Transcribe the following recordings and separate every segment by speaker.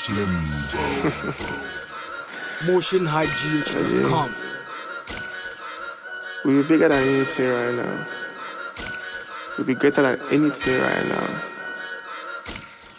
Speaker 1: Slim
Speaker 2: MotionHighGH.com.
Speaker 3: We'll be bigger than anything right now. We'll be greater than anything right now.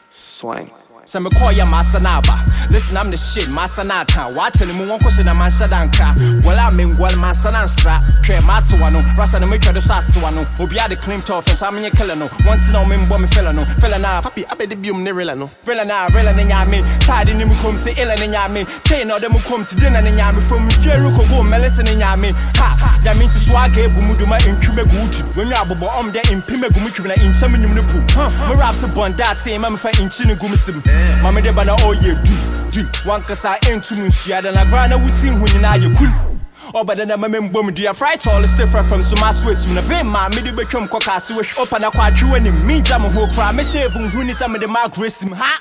Speaker 3: Swine.
Speaker 4: Sɛ mekɔɔ yɛ maasa no aba listen am the shit maasa no aka waakyɛne mu wɔnkɔhyɛ na manhyɛ nkra wɔle a mengual maasa no ansra twɛ maatewa no rasa no metwa de so asewa no. Obia de claim to offense amenyɛ kele no. Wɔnte na ɔmembɔ me fele no fele no. A
Speaker 3: Papi, abɛde biom ne rela no.
Speaker 4: Vela na rela ne nyame Tade ne mu kom te ila ne nyame Chain na ɔde mu kom te dina ne nyame From fie ruko go melese ne nyame Ha nyame nti so aga ebu mu duma ntwime gu utu Wenyu abobɔ ɔm de mpime gu mu twim na nkyɛm nyum ne pu Mo rap se bonda te ma me fa nkyi ne gu mu sim Ma me de ba na ɔyɛ du du wankasa entum nsua da na bra na wuti hu nyinaa yɛ cool. Ɔbɛda na mama mbom dua fry tall stifra from so maso asum na vem ma mede bɛtwam kɔ kase wahwɛ ɔpa na kɔatwe w'anim mengya mo ho koraa mɛhyɛ evu nhu ni sɛ mede ha!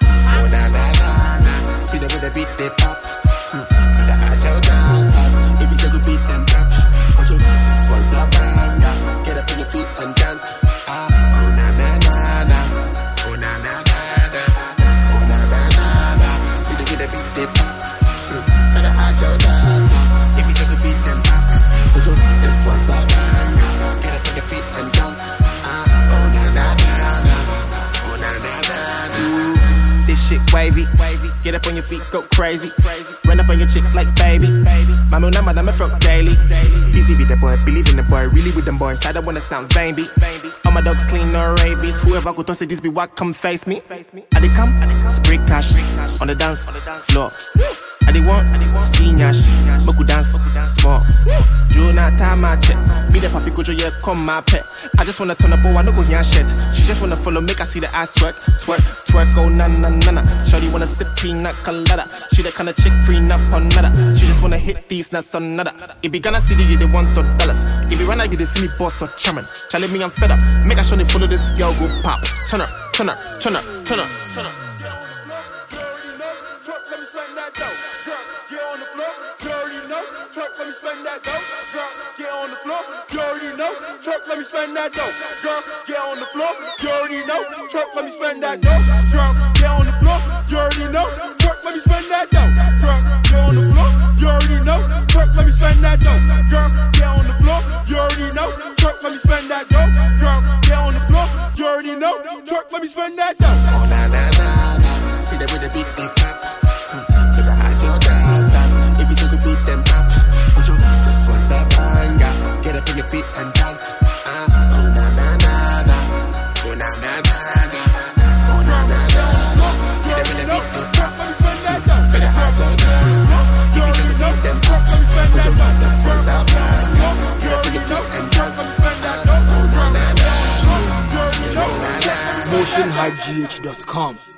Speaker 3: Na, na, na. See the way the beat they pop. Shit wavy. Get up on your feet, go crazy. Run up on your chick like baby. Mama, number, number, frock daily. Busy with the boy, believe in the boy, really with them boys. I don't wanna sound vain, be. All my dogs clean, no rabies. Whoever go toss it, this be what come face me. I they come, spray cash on the dance floor. I they want, see nyash, boku dance, small. Juna time I check. Me the papi kojo, yeah, come my pet. I just wanna turn up, oh, I no go here shit. She just wanna follow, make I see the ass twerk, twerk, twerk, oh na na na na. Shawty wanna sip piña colada. She the kind of chick prenup on nada. She just wanna hit these nuts on nada. It be Ghana City, yeah, they want the dollars. It be Rana, get the silly boss or chairman. Charlie me, I'm fed up. Make I show follow this girl go pop. Turn up, turn up, turn up, turn up, turn up.
Speaker 5: Truck, let me spend that dough. Girl, get on the floor. You already know. Truck, let me spend that dough. Girl, get on the floor. You already know. Truck, let me spend that dough. Girl, get on the floor. You already know. Truck, let me spend that dough. Girl, get on the floor. You already know. Truck, let me spend that dough. Girl, get on the floor. You already know. Truck, let me spend that dough. Girl, get on the floor. You already know. Truck, let me spend that dough.
Speaker 3: Oh